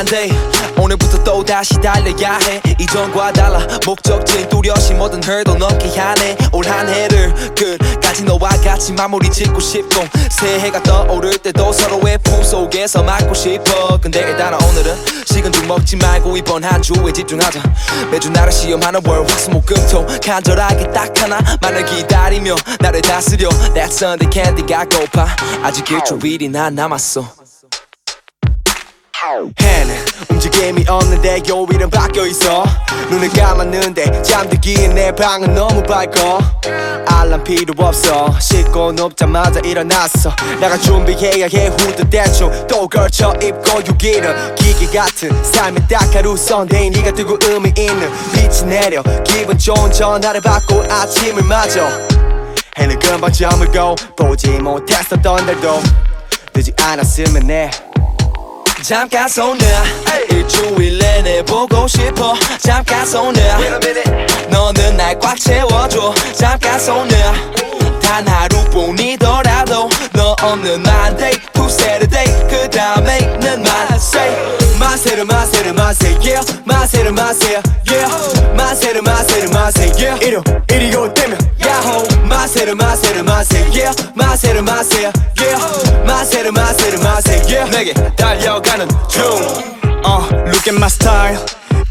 Monday 오늘부터 또 다시 달려야 해. 이전과 달라 목적지는 뚜렷이 뭐든 hurdle 넘게 하네 올 한 해를 끝까지 너와 같이 마무리 짓고 싶고 새해가 떠오를 때도 서로의 품속에서 맞고 싶어. 근데 일단 오늘은 식은 죽 먹지 말고 이번 한 주에 집중하자. 매주 나를 시험하는 월 화수목금토. 간절하게 딱 하나만을 기다리며 나를 다스려. That Sunday candy가 고파. 아직 일주일이 난 남았어 해는 움직임이 없는데 요일은 바뀌어 있어. 눈을 감았는데 잠들기엔 내 방은 너무 밝고. 알람 필요 없어. 씻고 눕자마자 일어났어. 내가 준비해야 해. 후드 대충 또 걸쳐 입고 움직이는 기계 같은 삶의 딱 하루 Sunday 네가 뜨고 의미 있는 빛이 내려. 기분 좋은 전화를 받고 아침을 맞아. 해는 금방 저물고 보지 못했었던 날도 늦지 않았으면 해 잠깐 손을 일주일 내내 보고 싶어. 잠깐 손을 너는 날 꽉 채워줘. 잠깐 손을 단 하루뿐이더라도 너 없는 Monday to Saturday. 그 다음에는 Monday. 마세르 마세르 마세 yeah. 마세르 마세 yeah. 마세르 마세르 마세 yeah. 일요 일이고 되면 야호. 마세르 마세르 마세 yeah. 마세르 마세 마세르 마세 yeah. 내게 달려가는 중. 어, look at my style.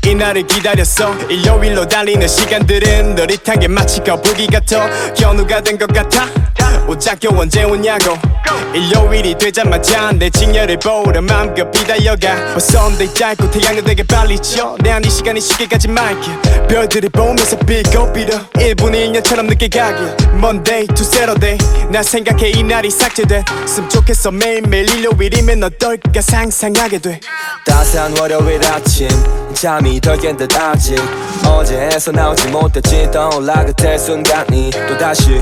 이날을 기다렸어. 일요일로 달리는 시간들은 느릿하게 마치 거북이 같아 견우가 된 것 같아. 오작교 언제 오냐고 일요일이 되자마자 내 직렬을 보러 맘껏 비달려가. 벌써인데 짧고 태양은 되게 빨리 져내안이 시간이 쉽게 가지 말게. 별들을 보면서 빌고 빌어. 1분 1년처럼 늦게 가길 Monday to Saturday. 나 생각해 이 날이 삭제됐으면 좋겠어 매일매일 일요일이면 어떨까 상상하게 돼. 따스한 월요일 아침. 잠이 덜 깬 듯 아직. 어제에서 나오지 못했지. 떠올라 그때 순간이 또다시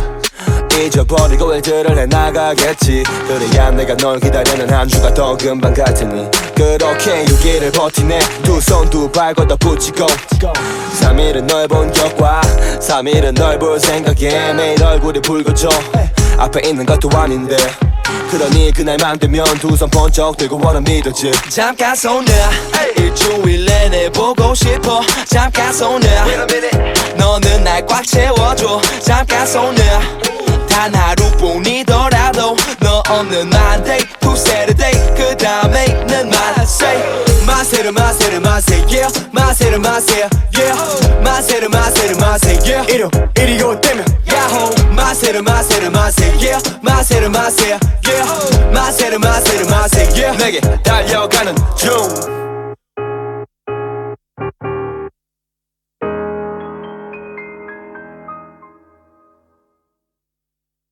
잊어버리고 일들을 해나가겠지. 그래야 내가 널 기다리는 한 주가 더 금방 갈 테니. 그렇게 6일을 버티네. 두 손 두 발 걷어 붙이고. 3일은 널 본 격과 3일은 널 볼 생각에 매일 얼굴이 붉어져 앞에 있는 것도 아닌데. 그러니 그날만 되면 두 손 번쩍 들고 원한 믿어지 잠깐 손을 일주일 내내 보고 싶어. 잠깐 손을 너는 날 꽉 채워줘. 잠깐 손을 단 하루뿐이더라도 너 없는 Monday Saturday 그 다음에는 Monday. 마세르 마세르 마세 yeah 마세르 마세 yeah 마세르 마세르 마세 yeah 일요 일이고 되면 야호. 마세르 마세르 마세 yeah 마세르 마세 yeah 마세르 마세르 마세 yeah 내게 달려가는 중